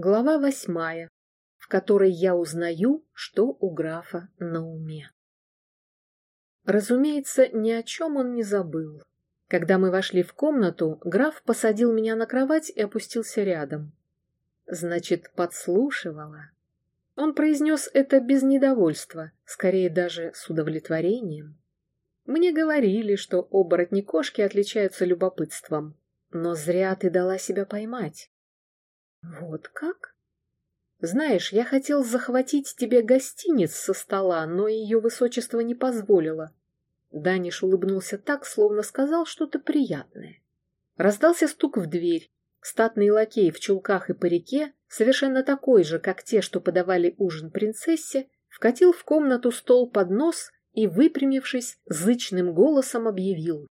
Глава восьмая, в которой я узнаю, что у графа на уме. Разумеется, ни о чем он не забыл. Когда мы вошли в комнату, граф посадил меня на кровать и опустился рядом. Значит, подслушивала. Он произнес это без недовольства, скорее даже с удовлетворением. Мне говорили, что оборотни кошки отличаются любопытством, но зря ты дала себя поймать. Вот как? Знаешь, я хотел захватить тебе гостиниц со стола, но ее высочество не позволило. Даниш улыбнулся так, словно сказал что-то приятное. Раздался стук в дверь. Статный лакей в чулках и парике, совершенно такой же, как те, что подавали ужин принцессе, вкатил в комнату стол под нос и, выпрямившись, зычным голосом объявил.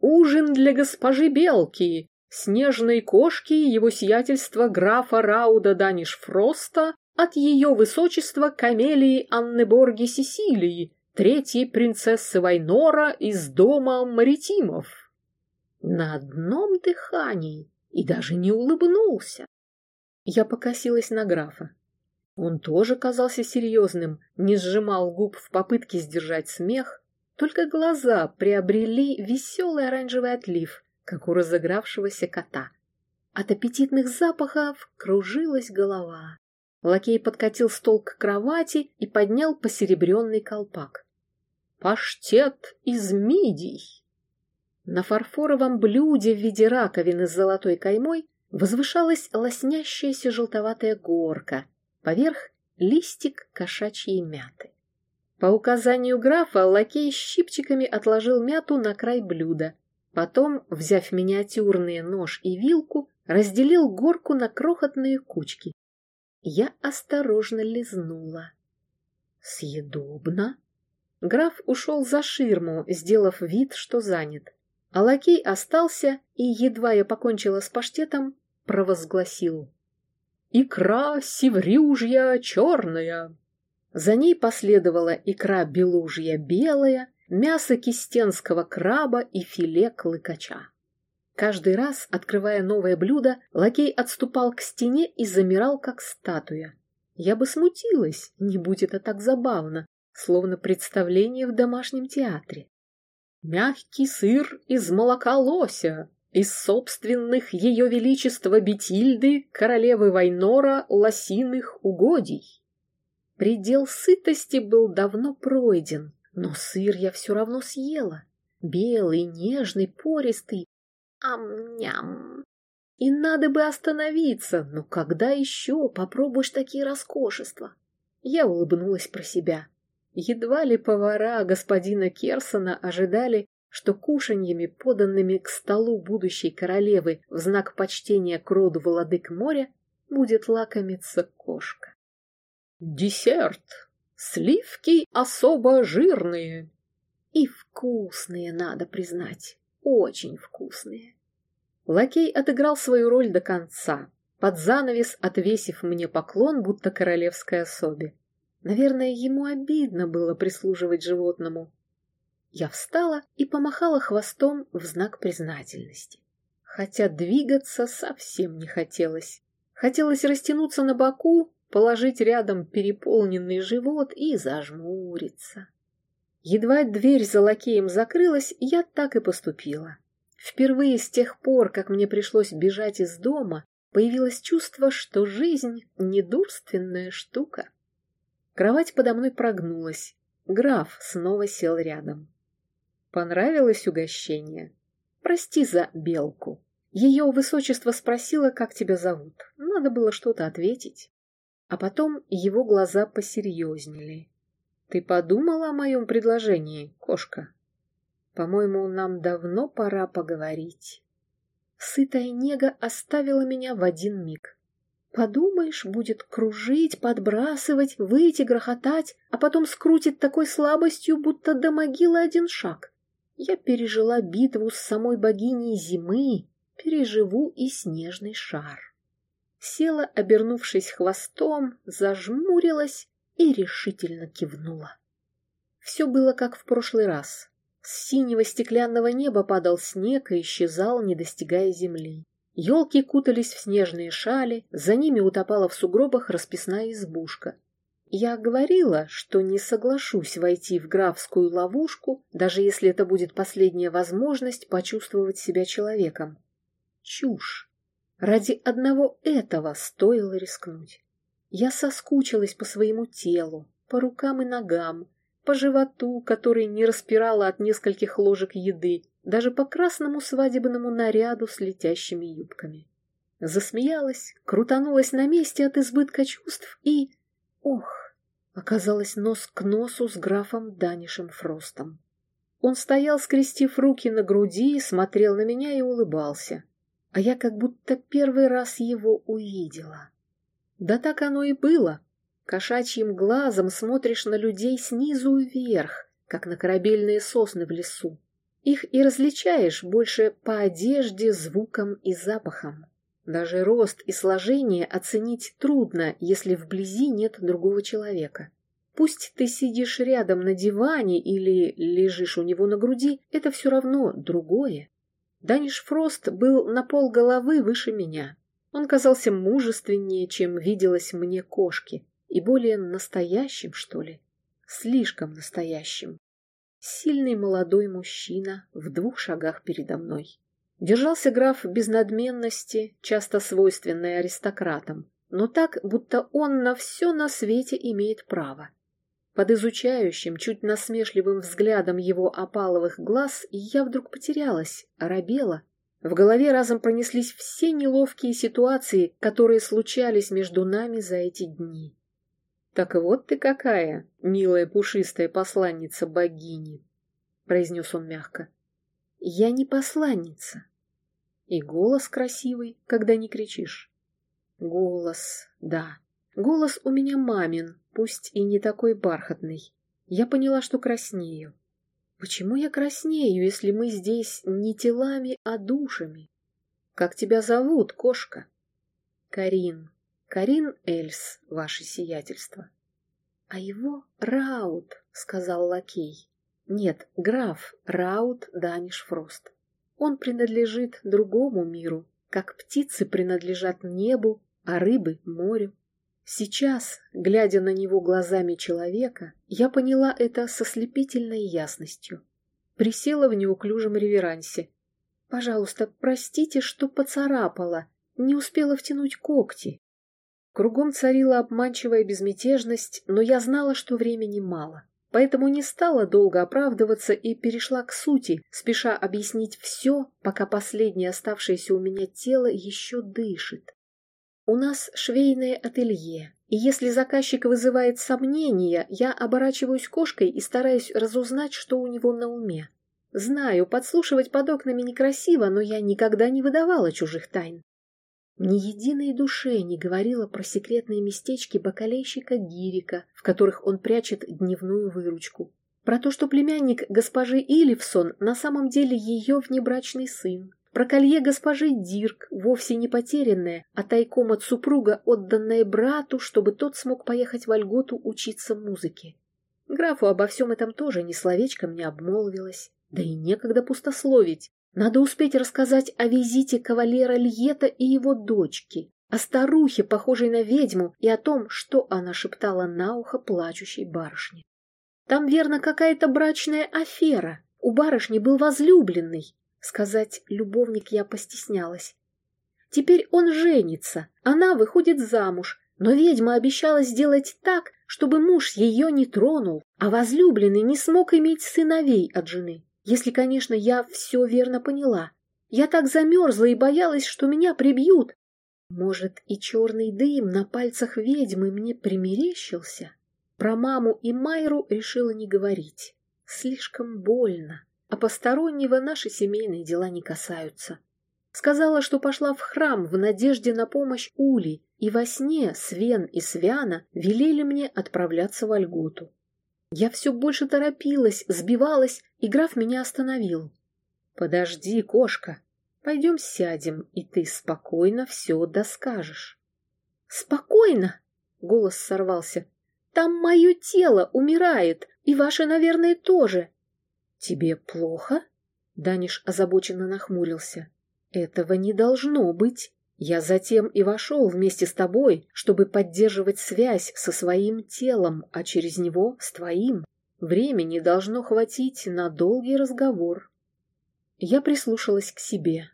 «Ужин для госпожи Белки! Снежной кошки его сиятельства графа Рауда Даниш Фроста от ее высочества Камелии Аннеборги Сесилии, третьей принцессы Вайнора из дома Маритимов. На одном дыхании и даже не улыбнулся. Я покосилась на графа. Он тоже казался серьезным, не сжимал губ в попытке сдержать смех, только глаза приобрели веселый оранжевый отлив, как у разыгравшегося кота. От аппетитных запахов кружилась голова. Лакей подкатил стол к кровати и поднял посеребренный колпак. «Паштет из мидий!» На фарфоровом блюде в виде раковины с золотой каймой возвышалась лоснящаяся желтоватая горка, поверх листик кошачьей мяты. По указанию графа лакей щипчиками отложил мяту на край блюда Потом, взяв миниатюрные нож и вилку, разделил горку на крохотные кучки. Я осторожно лизнула. Съедобно. Граф ушел за ширму, сделав вид, что занят. А лакей остался и, едва я покончила с паштетом, провозгласил. «Икра севрюжья черная!» За ней последовала икра белужья белая, мясо кистенского краба и филе клыкача. Каждый раз, открывая новое блюдо, лакей отступал к стене и замирал, как статуя. Я бы смутилась, не будь это так забавно, словно представление в домашнем театре. Мягкий сыр из молока лося, из собственных ее величества Бетильды, королевы Вайнора, лосиных угодий. Предел сытости был давно пройден, но сыр я все равно съела. Белый, нежный, пористый. Ам-ням. И надо бы остановиться, но когда еще попробуешь такие роскошества? Я улыбнулась про себя. Едва ли повара господина Керсона ожидали, что кушаньями, поданными к столу будущей королевы в знак почтения к роду владык моря, будет лакомиться кошка. «Десерт!» Сливки особо жирные. И вкусные, надо признать. Очень вкусные. Лакей отыграл свою роль до конца, под занавес отвесив мне поклон, будто королевской особе. Наверное, ему обидно было прислуживать животному. Я встала и помахала хвостом в знак признательности. Хотя двигаться совсем не хотелось. Хотелось растянуться на боку положить рядом переполненный живот и зажмуриться. Едва дверь за лакеем закрылась, я так и поступила. Впервые с тех пор, как мне пришлось бежать из дома, появилось чувство, что жизнь — недурственная штука. Кровать подо мной прогнулась. Граф снова сел рядом. Понравилось угощение? Прости за белку. Ее высочество спросила, как тебя зовут. Надо было что-то ответить. А потом его глаза посерьезнели. «Ты подумала о моем предложении, кошка? По-моему, нам давно пора поговорить». Сытая нега оставила меня в один миг. Подумаешь, будет кружить, подбрасывать, выйти, грохотать, а потом скрутит такой слабостью, будто до могилы один шаг. Я пережила битву с самой богиней зимы, переживу и снежный шар села, обернувшись хвостом, зажмурилась и решительно кивнула. Все было как в прошлый раз. С синего стеклянного неба падал снег и исчезал, не достигая земли. Елки кутались в снежные шали, за ними утопала в сугробах расписная избушка. Я говорила, что не соглашусь войти в графскую ловушку, даже если это будет последняя возможность почувствовать себя человеком. Чушь. Ради одного этого стоило рискнуть. Я соскучилась по своему телу, по рукам и ногам, по животу, который не распирала от нескольких ложек еды, даже по красному свадебному наряду с летящими юбками. Засмеялась, крутанулась на месте от избытка чувств и... Ох! Оказалась нос к носу с графом Данишем Фростом. Он стоял, скрестив руки на груди, смотрел на меня и улыбался. А я как будто первый раз его увидела. Да так оно и было. Кошачьим глазом смотришь на людей снизу вверх, как на корабельные сосны в лесу. Их и различаешь больше по одежде, звукам и запахам. Даже рост и сложение оценить трудно, если вблизи нет другого человека. Пусть ты сидишь рядом на диване или лежишь у него на груди, это все равно другое. Даниш Фрост был на пол головы выше меня. Он казался мужественнее, чем виделось мне кошки и более настоящим, что ли. Слишком настоящим. Сильный молодой мужчина в двух шагах передо мной. Держался граф без надменности, часто свойственной аристократам, но так, будто он на все на свете имеет право. Под изучающим, чуть насмешливым взглядом его опаловых глаз я вдруг потерялась, оробела. В голове разом пронеслись все неловкие ситуации, которые случались между нами за эти дни. «Так вот ты какая, милая пушистая посланница богини!» — произнес он мягко. «Я не посланница. И голос красивый, когда не кричишь. Голос, да. Голос у меня мамин, пусть и не такой бархатный. Я поняла, что краснею. Почему я краснею, если мы здесь не телами, а душами? Как тебя зовут, кошка? Карин. Карин Эльс, ваше сиятельство. — А его Раут, — сказал лакей. — Нет, граф Раут Даниш Фрост. Он принадлежит другому миру, как птицы принадлежат небу, а рыбы — морю. Сейчас, глядя на него глазами человека, я поняла это со слепительной ясностью. Присела в неуклюжем реверансе. «Пожалуйста, простите, что поцарапала, не успела втянуть когти». Кругом царила обманчивая безмятежность, но я знала, что времени мало. Поэтому не стала долго оправдываться и перешла к сути, спеша объяснить все, пока последнее оставшееся у меня тело еще дышит. У нас швейное ателье, и если заказчик вызывает сомнения, я оборачиваюсь кошкой и стараюсь разузнать, что у него на уме. Знаю, подслушивать под окнами некрасиво, но я никогда не выдавала чужих тайн. Ни единой душе не говорила про секретные местечки бакалейщика Гирика, в которых он прячет дневную выручку. Про то, что племянник госпожи Иливсон на самом деле ее внебрачный сын. Про колье госпожи Дирк, вовсе не потерянное, а тайком от супруга, отданное брату, чтобы тот смог поехать в Ольготу учиться музыке. Графу обо всем этом тоже ни словечком не обмолвилась. Да и некогда пустословить. Надо успеть рассказать о визите кавалера Льета и его дочки, о старухе, похожей на ведьму, и о том, что она шептала на ухо плачущей барышне. Там, верно, какая-то брачная афера. У барышни был возлюбленный. Сказать «любовник» я постеснялась. Теперь он женится, она выходит замуж, но ведьма обещала сделать так, чтобы муж ее не тронул, а возлюбленный не смог иметь сыновей от жены. Если, конечно, я все верно поняла. Я так замерзла и боялась, что меня прибьют. Может, и черный дым на пальцах ведьмы мне примерещился? Про маму и Майру решила не говорить. Слишком больно, а постороннего наши семейные дела не касаются. Сказала, что пошла в храм в надежде на помощь Ули, и во сне Свен и Свяна велели мне отправляться в Ольготу. Я все больше торопилась, сбивалась, и граф меня остановил. «Подожди, кошка, пойдем сядем, и ты спокойно все доскажешь». «Спокойно?» — голос сорвался. «Там мое тело умирает, и ваше, наверное, тоже». «Тебе плохо?» — Даниш озабоченно нахмурился. Этого не должно быть. Я затем и вошел вместе с тобой, чтобы поддерживать связь со своим телом, а через него с твоим. Времени должно хватить на долгий разговор. Я прислушалась к себе.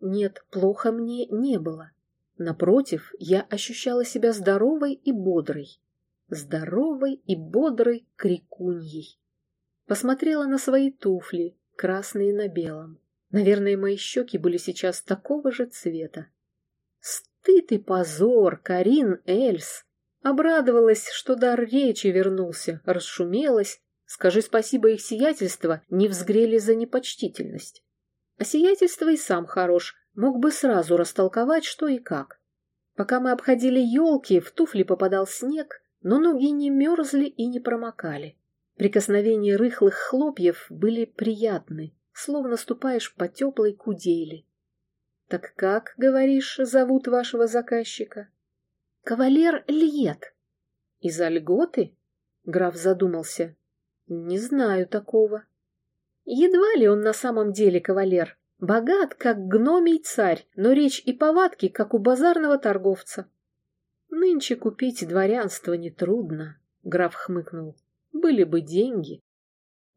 Нет, плохо мне не было. Напротив, я ощущала себя здоровой и бодрой. Здоровой и бодрой крикуньей. Посмотрела на свои туфли, красные на белом. Наверное, мои щеки были сейчас такого же цвета. Стыд и позор, Карин Эльс. Обрадовалась, что дар речи вернулся, расшумелась. Скажи спасибо их сиятельство, не взгрели за непочтительность. А сиятельство и сам хорош, мог бы сразу растолковать, что и как. Пока мы обходили елки, в туфли попадал снег, но ноги не мерзли и не промокали. Прикосновения рыхлых хлопьев были приятны, словно ступаешь по теплой кудели. «Так как, говоришь, зовут вашего заказчика?» «Кавалер Льет». «Из-за льготы?» — граф задумался. «Не знаю такого». «Едва ли он на самом деле кавалер. Богат, как гномий царь, но речь и повадки, как у базарного торговца». «Нынче купить дворянство нетрудно», — граф хмыкнул. «Были бы деньги».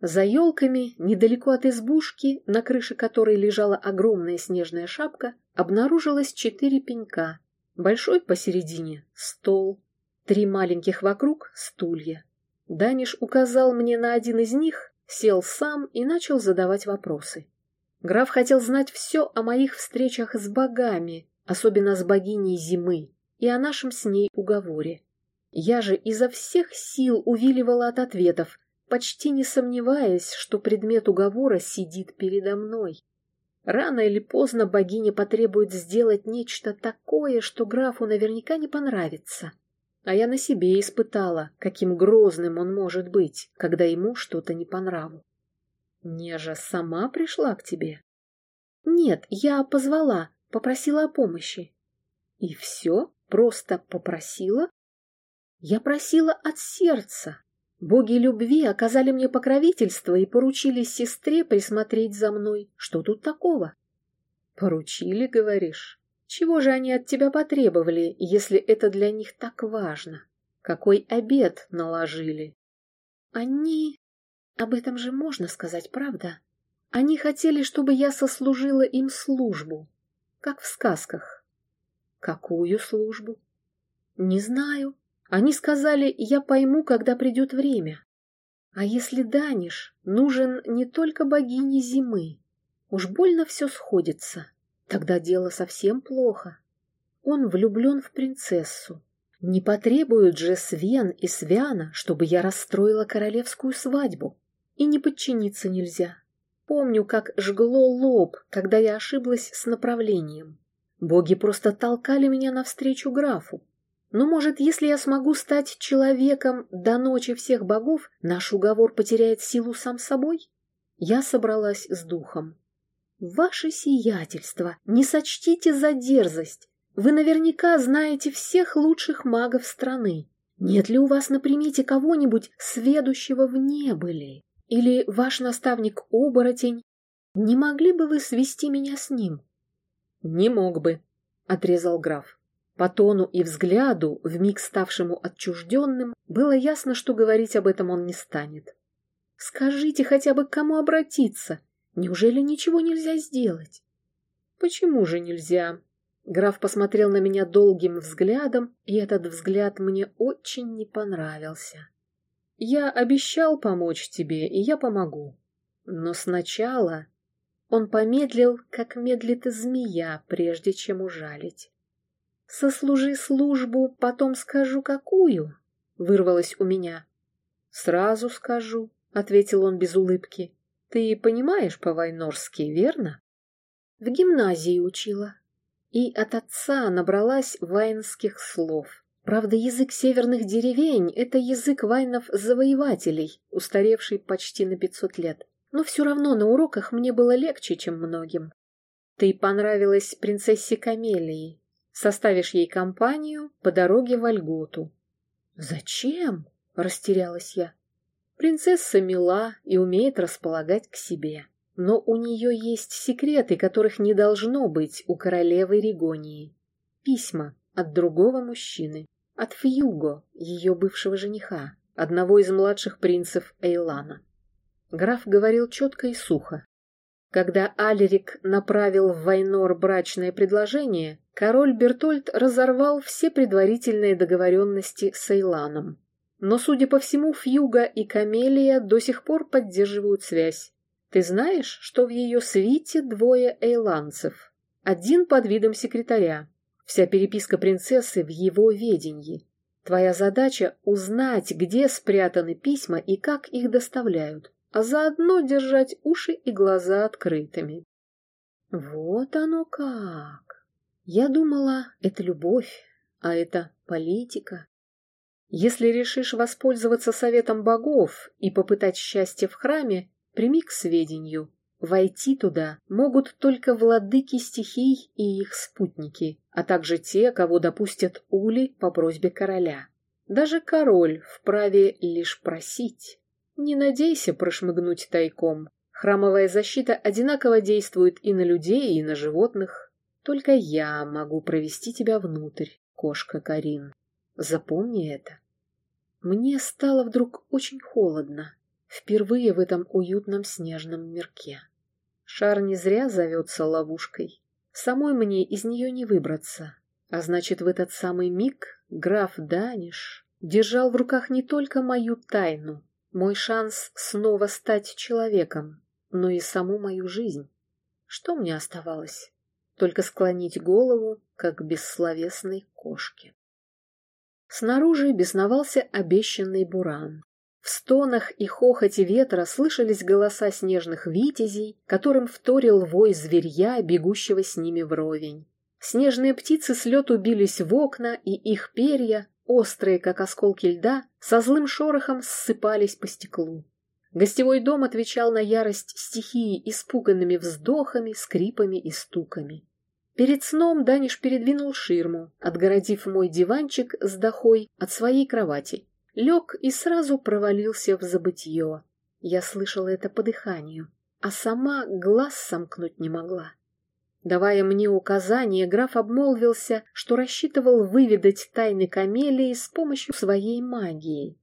За елками, недалеко от избушки, на крыше которой лежала огромная снежная шапка, обнаружилось четыре пенька. Большой посередине — стол, три маленьких вокруг — стулья. Даниш указал мне на один из них, сел сам и начал задавать вопросы. Граф хотел знать все о моих встречах с богами, особенно с богиней зимы, и о нашем с ней уговоре. Я же изо всех сил увиливала от ответов, почти не сомневаясь, что предмет уговора сидит передо мной. Рано или поздно богиня потребует сделать нечто такое, что графу наверняка не понравится. А я на себе испытала, каким грозным он может быть, когда ему что-то не по нраву. Нежа сама пришла к тебе? Нет, я позвала, попросила о помощи. И все? Просто попросила? Я просила от сердца, Боги любви оказали мне покровительство и поручили сестре присмотреть за мной. Что тут такого? Поручили, говоришь? Чего же они от тебя потребовали, если это для них так важно? Какой обед наложили? Они... Об этом же можно сказать, правда? Они хотели, чтобы я сослужила им службу, как в сказках. Какую службу? Не знаю. Они сказали, я пойму, когда придет время. А если Даниш нужен не только богине зимы? Уж больно все сходится. Тогда дело совсем плохо. Он влюблен в принцессу. Не потребуют же Свен и Свяна, чтобы я расстроила королевскую свадьбу. И не подчиниться нельзя. Помню, как жгло лоб, когда я ошиблась с направлением. Боги просто толкали меня навстречу графу. Но, может, если я смогу стать человеком до ночи всех богов, наш уговор потеряет силу сам собой? Я собралась с духом. Ваше сиятельство, не сочтите за дерзость. Вы наверняка знаете всех лучших магов страны. Нет ли у вас на примете кого-нибудь, сведущего в небыли? Или ваш наставник-оборотень? Не могли бы вы свести меня с ним? — Не мог бы, — отрезал граф. По тону и взгляду, вмиг ставшему отчужденным, было ясно, что говорить об этом он не станет. «Скажите хотя бы, к кому обратиться? Неужели ничего нельзя сделать?» «Почему же нельзя?» Граф посмотрел на меня долгим взглядом, и этот взгляд мне очень не понравился. «Я обещал помочь тебе, и я помогу. Но сначала...» Он помедлил, как медлит змея, прежде чем ужалить. «Сослужи службу, потом скажу, какую?» — вырвалось у меня. «Сразу скажу», — ответил он без улыбки. «Ты понимаешь по-вайнорски, верно?» «В гимназии учила. И от отца набралась вайнских слов. Правда, язык северных деревень — это язык вайнов-завоевателей, устаревший почти на пятьсот лет. Но все равно на уроках мне было легче, чем многим. Ты понравилась принцессе Камелии, Составишь ей компанию по дороге в Альготу. «Зачем?» — растерялась я. «Принцесса мила и умеет располагать к себе. но у нее есть секреты, которых не должно быть у королевы Ригонии. Письма от другого мужчины, от Фьюго, ее бывшего жениха, одного из младших принцев Эйлана. Граф говорил четко и сухо. Когда Алерик направил в Вайнор брачное предложение, король Бертольд разорвал все предварительные договоренности с Эйланом. Но, судя по всему, Фьюга и Камелия до сих пор поддерживают связь. Ты знаешь, что в ее свите двое эйланцев? Один под видом секретаря. Вся переписка принцессы в его ведении. Твоя задача — узнать, где спрятаны письма и как их доставляют а заодно держать уши и глаза открытыми. Вот оно как! Я думала, это любовь, а это политика. Если решишь воспользоваться советом богов и попытать счастье в храме, прими к сведению. Войти туда могут только владыки стихий и их спутники, а также те, кого допустят ули по просьбе короля. Даже король вправе лишь просить. Не надейся прошмыгнуть тайком. Храмовая защита одинаково действует и на людей, и на животных. Только я могу провести тебя внутрь, кошка Карин. Запомни это. Мне стало вдруг очень холодно. Впервые в этом уютном снежном мирке. Шар не зря зовется ловушкой. Самой мне из нее не выбраться. А значит, в этот самый миг граф Даниш держал в руках не только мою тайну, мой шанс снова стать человеком, но и саму мою жизнь. Что мне оставалось? Только склонить голову, как бессловесной кошке. Снаружи бесновался обещанный буран. В стонах и хохоте ветра слышались голоса снежных витязей, которым вторил вой зверья, бегущего с ними вровень. Снежные птицы с лету бились в окна, и их перья, острые, как осколки льда, со злым шорохом ссыпались по стеклу. Гостевой дом отвечал на ярость стихии испуганными вздохами, скрипами и стуками. Перед сном Даниш передвинул ширму, отгородив мой диванчик с дохой от своей кровати. Лег и сразу провалился в забытье. Я слышала это по дыханию, а сама глаз сомкнуть не могла. Давая мне указания, граф обмолвился, что рассчитывал выведать тайны камелии с помощью своей магии.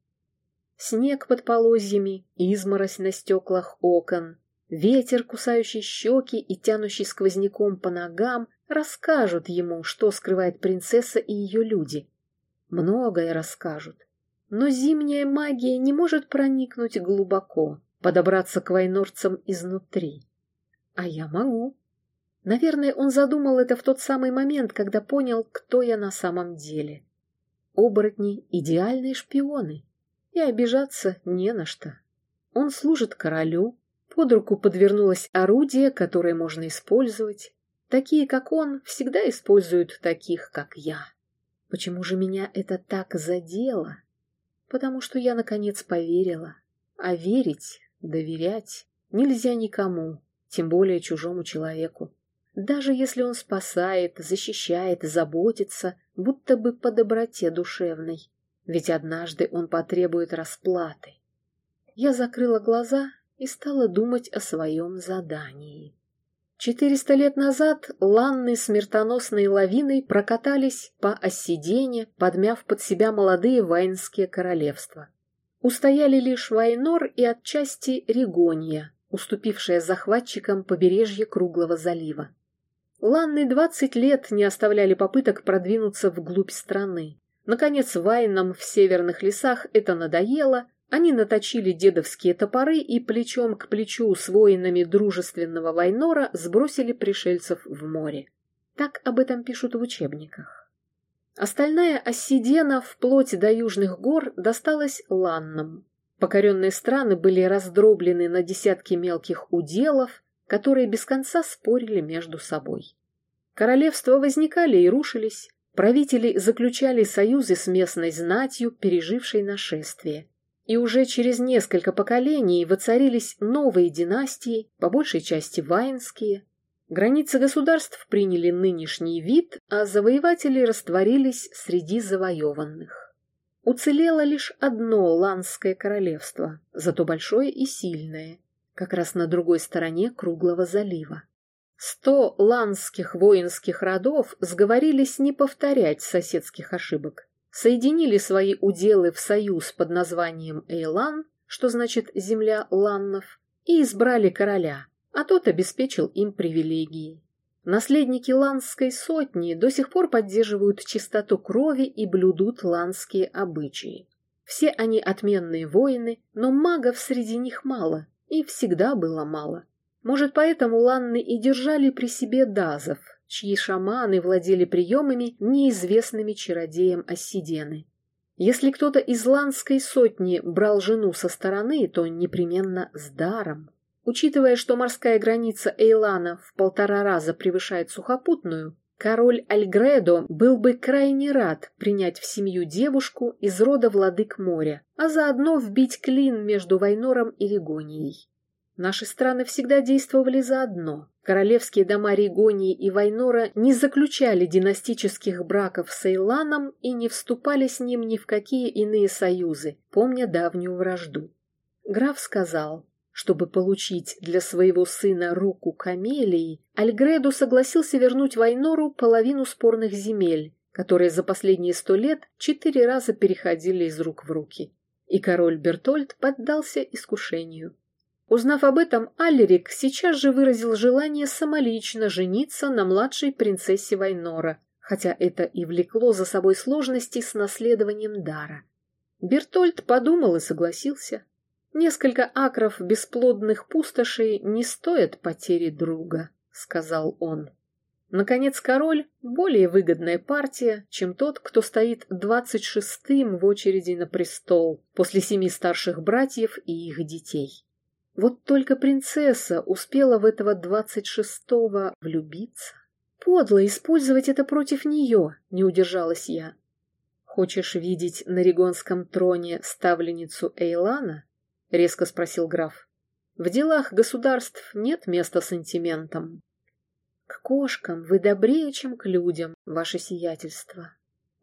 Снег под полозьями, изморозь на стеклах окон, ветер, кусающий щеки и тянущий сквозняком по ногам, расскажут ему, что скрывает принцесса и ее люди. Многое расскажут. Но зимняя магия не может проникнуть глубоко, подобраться к войнорцам изнутри. А я могу. Наверное, он задумал это в тот самый момент, когда понял, кто я на самом деле. Оборотни — идеальные шпионы, и обижаться не на что. Он служит королю, под руку подвернулось орудие, которое можно использовать. Такие, как он, всегда используют таких, как я. Почему же меня это так задело? Потому что я, наконец, поверила. А верить, доверять нельзя никому, тем более чужому человеку даже если он спасает, защищает, заботится, будто бы по доброте душевной. Ведь однажды он потребует расплаты. Я закрыла глаза и стала думать о своем задании. Четыреста лет назад ланны смертоносной лавиной прокатались по Оссидене, подмяв под себя молодые вайнские королевства. Устояли лишь Вайнор и отчасти Ригония, уступившая захватчикам побережье Круглого залива. Ланны двадцать лет не оставляли попыток продвинуться вглубь страны. Наконец, вайнам в северных лесах это надоело, они наточили дедовские топоры и плечом к плечу с воинами дружественного Вайнора сбросили пришельцев в море. Так об этом пишут в учебниках. Остальная Оссидена вплоть до южных гор досталась ланнам. Покоренные страны были раздроблены на десятки мелких уделов, которые без конца спорили между собой. Королевства возникали и рушились, правители заключали союзы с местной знатью, пережившей нашествие. И уже через несколько поколений воцарились новые династии, по большей части ваинские. Границы государств приняли нынешний вид, а завоеватели растворились среди завоеванных. Уцелело лишь одно Ланское королевство, зато большое и сильное, как раз на другой стороне круглого залива. Сто ланских воинских родов сговорились не повторять соседских ошибок, соединили свои уделы в союз под названием Эйлан, что значит «земля ланнов», и избрали короля, а тот обеспечил им привилегии. Наследники ланской сотни до сих пор поддерживают чистоту крови и блюдут ланские обычаи. Все они отменные воины, но магов среди них мало, и всегда было мало. Может, поэтому ланны и держали при себе дазов, чьи шаманы владели приемами, неизвестными чародеям Оссидены. Если кто-то из ланской сотни брал жену со стороны, то непременно с даром. Учитывая, что морская граница Эйлана в полтора раза превышает сухопутную, король Альгредо был бы крайне рад принять в семью девушку из рода владык моря, а заодно вбить клин между Вайнором и Регонией. Наши страны всегда действовали заодно. Королевские дома Ригонии и Вайнора не заключали династических браков с Эйланом и не вступали с ним ни в какие иные союзы, помня давнюю вражду. Граф сказал, чтобы получить для своего сына руку Камелии, Альгреду согласился вернуть Вайнору половину спорных земель, которые за последние сто лет четыре раза переходили из рук в руки. И король Бертольд поддался искушению. Узнав об этом, Аллерик сейчас же выразил желание самолично жениться на младшей принцессе Вайнора, хотя это и влекло за собой сложности с наследованием дара. Бертольд подумал и согласился. Несколько акров бесплодных пустошей не стоят потери друга, сказал он. Наконец, король — более выгодная партия, чем тот, кто стоит двадцать шестым в очереди на престол после семи старших братьев и их детей. Вот только принцесса успела в этого двадцать шестого влюбиться. Подло использовать это против нее, не удержалась я. Хочешь видеть на Ригонском троне ставленницу Эйлана? Резко спросил граф. В делах государств нет места сантиментам. К кошкам вы добрее, чем к людям, ваше сиятельство,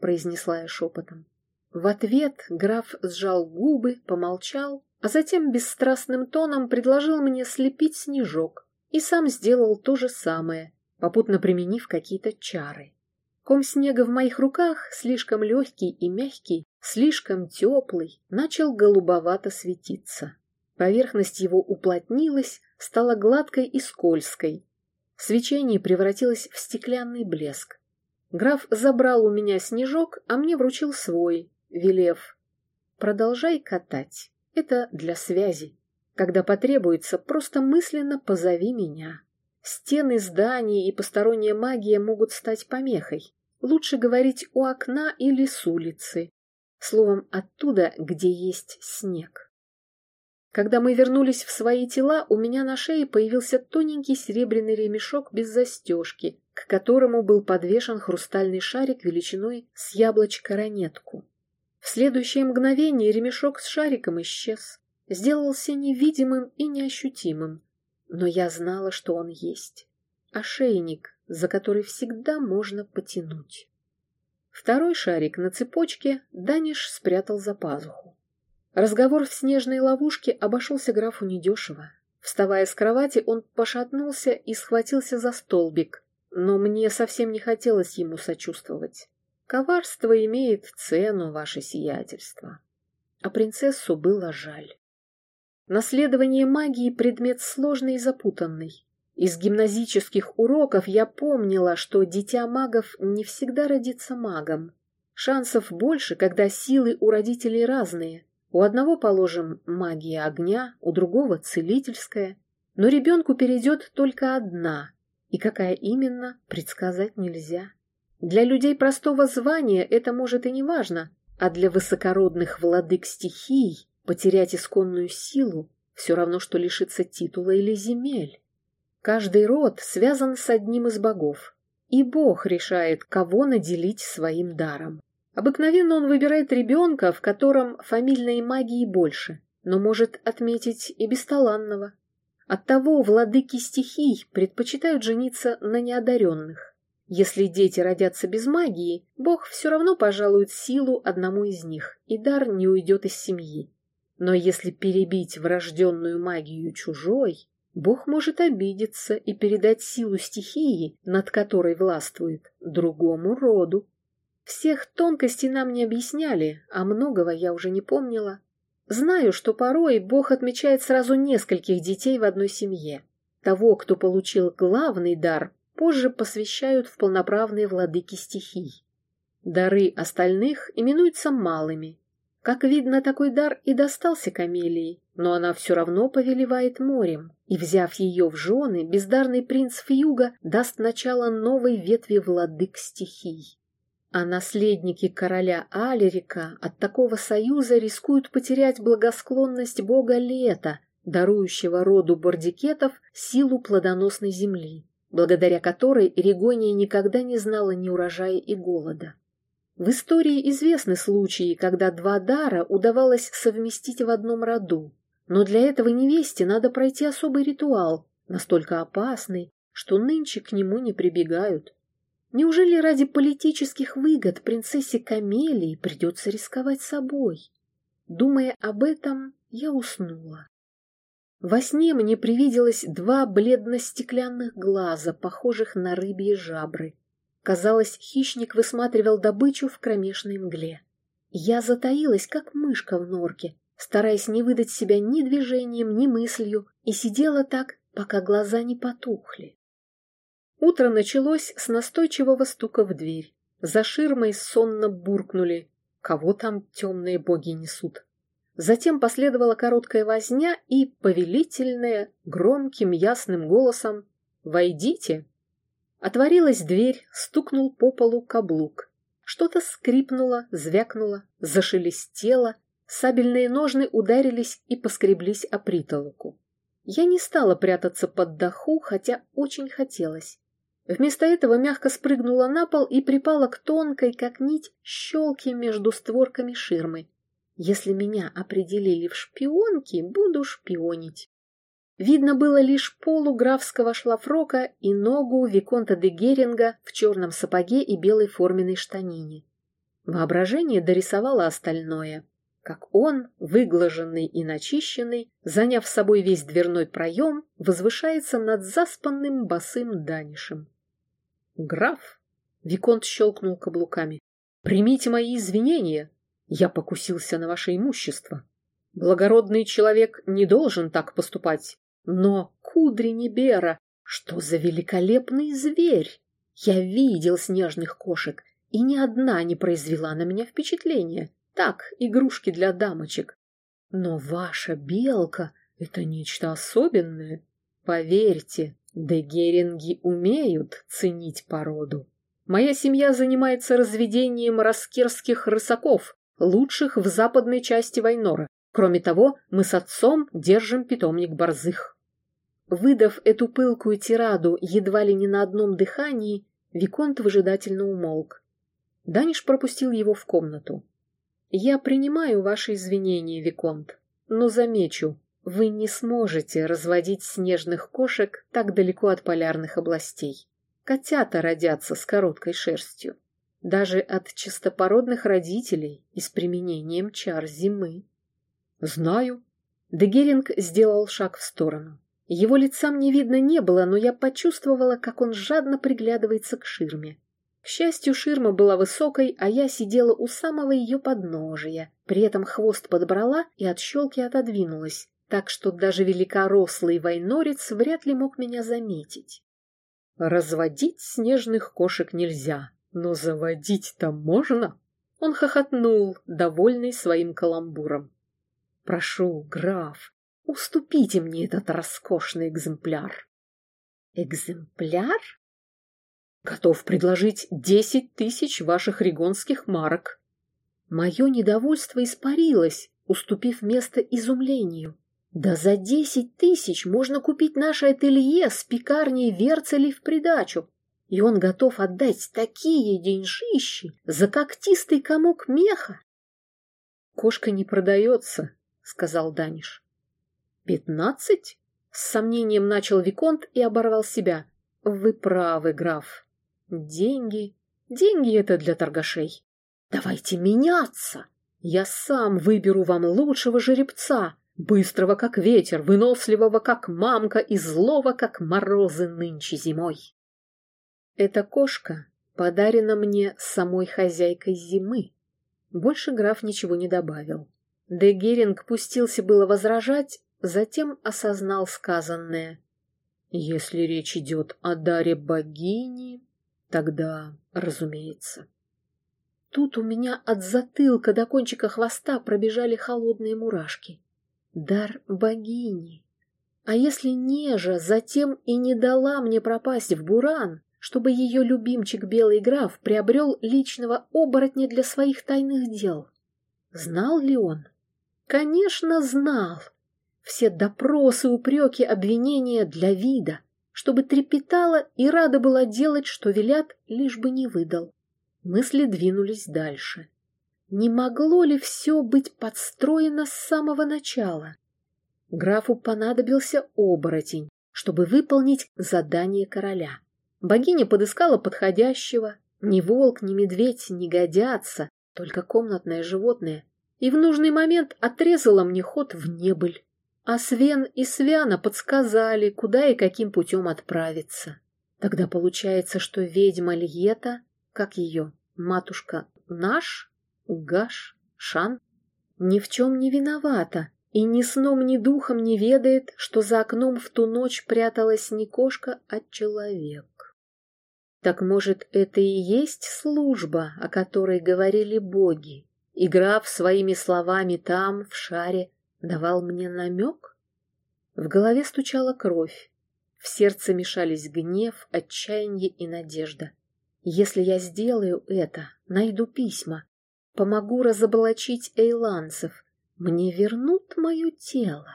произнесла я шепотом. В ответ граф сжал губы, помолчал а затем бесстрастным тоном предложил мне слепить снежок и сам сделал то же самое, попутно применив какие-то чары. Ком снега в моих руках, слишком легкий и мягкий, слишком теплый, начал голубовато светиться. Поверхность его уплотнилась, стала гладкой и скользкой. Свечение превратилось в стеклянный блеск. Граф забрал у меня снежок, а мне вручил свой, велев «Продолжай катать». Это для связи. Когда потребуется, просто мысленно позови меня. Стены зданий и посторонняя магия могут стать помехой. Лучше говорить у окна или с улицы. Словом, оттуда, где есть снег. Когда мы вернулись в свои тела, у меня на шее появился тоненький серебряный ремешок без застежки, к которому был подвешен хрустальный шарик величиной с яблочко-ранетку. В следующее мгновение ремешок с шариком исчез, сделался невидимым и неощутимым, но я знала, что он есть. Ошейник, за который всегда можно потянуть. Второй шарик на цепочке Даниш спрятал за пазуху. Разговор в снежной ловушке обошелся графу недешево. Вставая с кровати, он пошатнулся и схватился за столбик, но мне совсем не хотелось ему сочувствовать. Коварство имеет цену, ваше сиятельство. А принцессу было жаль. Наследование магии — предмет сложный и запутанный. Из гимназических уроков я помнила, что дитя магов не всегда родится магом. Шансов больше, когда силы у родителей разные. У одного, положим, магия огня, у другого — целительская. Но ребенку перейдет только одна, и какая именно, предсказать нельзя. Для людей простого звания это может и не важно, а для высокородных владык стихий потерять исконную силу все равно, что лишиться титула или земель. Каждый род связан с одним из богов, и бог решает, кого наделить своим даром. Обыкновенно он выбирает ребенка, в котором фамильной магии больше, но может отметить и бесталанного. Оттого владыки стихий предпочитают жениться на неодаренных. Если дети родятся без магии, Бог все равно пожалует силу одному из них, и дар не уйдет из семьи. Но если перебить врожденную магию чужой, Бог может обидеться и передать силу стихии, над которой властвует, другому роду. Всех тонкостей нам не объясняли, а многого я уже не помнила. Знаю, что порой Бог отмечает сразу нескольких детей в одной семье. Того, кто получил главный дар, позже посвящают в полноправные владыки стихий. Дары остальных именуются малыми, как видно, такой дар и достался Камелии, но она все равно повелевает морем, и, взяв ее в жены, бездарный принц Фьюга даст начало новой ветви владык стихий. А наследники короля Алерика от такого союза рискуют потерять благосклонность бога лета, дарующего роду бордикетов силу плодоносной земли, благодаря которой Регония никогда не знала ни урожая и голода. В истории известны случаи, когда два дара удавалось совместить в одном роду, но для этого невесте надо пройти особый ритуал, настолько опасный, что нынче к нему не прибегают. Неужели ради политических выгод принцессе Камелии придется рисковать собой? Думая об этом, я уснула. Во сне мне привиделось два бледно-стеклянных глаза, похожих на рыбьи жабры. Казалось, хищник высматривал добычу в кромешной мгле. Я затаилась, как мышка в норке, стараясь не выдать себя ни движением, ни мыслью, и сидела так, пока глаза не потухли. Утро началось с настойчивого стука в дверь. За ширмой сонно буркнули. Кого там темные боги несут? Затем последовала короткая возня и повелительная, громким ясным голосом «Войдите!» Отворилась дверь, стукнул по полу каблук. Что-то скрипнуло, звякнуло, зашелестело, сабельные ножны ударились и поскреблись о притолоку. Я не стала прятаться под даху, хотя очень хотелось. Вместо этого мягко спрыгнула на пол и припала к тонкой, как нить, щелке между створками ширмы. Если меня определили в шпионки, буду шпионить. Видно было лишь полу графского шлафрока и ногу Виконта де Геринга в черном сапоге и белой форменной штанине. Воображение дорисовало остальное. Как он, выглаженный и начищенный, заняв собой весь дверной проем, возвышается над заспанным босым Данишем. «Граф!» — Виконт щелкнул каблуками. «Примите мои извинения. Я покусился на ваше имущество. Благородный человек не должен так поступать. Но кудри Небера, что за великолепный зверь! Я видел снежных кошек, и ни одна не произвела на меня впечатления. Так, игрушки для дамочек. Но ваша белка — это нечто особенное. Поверьте, дегеринги умеют ценить породу. Моя семья занимается разведением раскерских рысаков, лучших в западной части Вайнора. Кроме того, мы с отцом держим питомник борзых. Выдав эту пылкую тираду едва ли не на одном дыхании, Виконт выжидательно умолк. Даниш пропустил его в комнату. «Я принимаю ваши извинения, Виконт, но замечу, вы не сможете разводить снежных кошек так далеко от полярных областей. Котята родятся с короткой шерстью. Даже от чистопородных родителей и с применением чар зимы». «Знаю». Дегеринг сделал шаг в сторону. Его лица мне видно не было, но я почувствовала, как он жадно приглядывается к ширме. К счастью, ширма была высокой, а я сидела у самого ее подножия. При этом хвост подбрала и от щелки отодвинулась, так что даже великорослый войнорец вряд ли мог меня заметить. «Разводить снежных кошек нельзя, но заводить-то можно!» Он хохотнул, довольный своим каламбуром. «Прошу, граф, Уступите мне этот роскошный экземпляр. Экземпляр? Готов предложить десять тысяч ваших регонских марок. Мое недовольство испарилось, уступив место изумлению. Да за десять тысяч можно купить наше ателье с пекарней Верцелей в придачу. И он готов отдать такие деньжищи за когтистый комок меха. Кошка не продается, сказал Даниш. «Пятнадцать?» — с сомнением начал Виконт и оборвал себя. «Вы правы, граф. Деньги... Деньги — это для торгашей. Давайте меняться. Я сам выберу вам лучшего жеребца, быстрого, как ветер, выносливого, как мамка, и злого, как морозы нынче зимой. Эта кошка подарена мне самой хозяйкой зимы. Больше граф ничего не добавил. Де Геринг пустился было возражать, затем осознал сказанное. Если речь идет о даре богини, тогда, разумеется. Тут у меня от затылка до кончика хвоста пробежали холодные мурашки. Дар богини. А если Нежа затем и не дала мне пропасть в Буран, чтобы ее любимчик Белый Граф приобрел личного оборотня для своих тайных дел? Знал ли он? Конечно, знал. Все допросы, упреки, обвинения для вида, чтобы трепетала и рада была делать, что велят, лишь бы не выдал. Мысли двинулись дальше. Не могло ли все быть подстроено с самого начала? Графу понадобился оборотень, чтобы выполнить задание короля. Богиня подыскала подходящего. Ни волк, ни медведь не годятся, только комнатное животное. И в нужный момент отрезала мне ход в небыль. А Свен и Свяна подсказали, куда и каким путем отправиться. Тогда получается, что ведьма Льета как ее? Матушка наш? Гаш? Шан? Ни в чем не виновата и ни сном, ни духом не ведает, что за окном в ту ночь пряталась не кошка, а человек. Так может, это и есть служба, о которой говорили боги? И граф своими словами там, в шаре, давал мне намек? В голове стучала кровь, в сердце мешались гнев, отчаяние и надежда. Если я сделаю это, найду письма, помогу разоблачить эйланцев, мне вернут мое тело.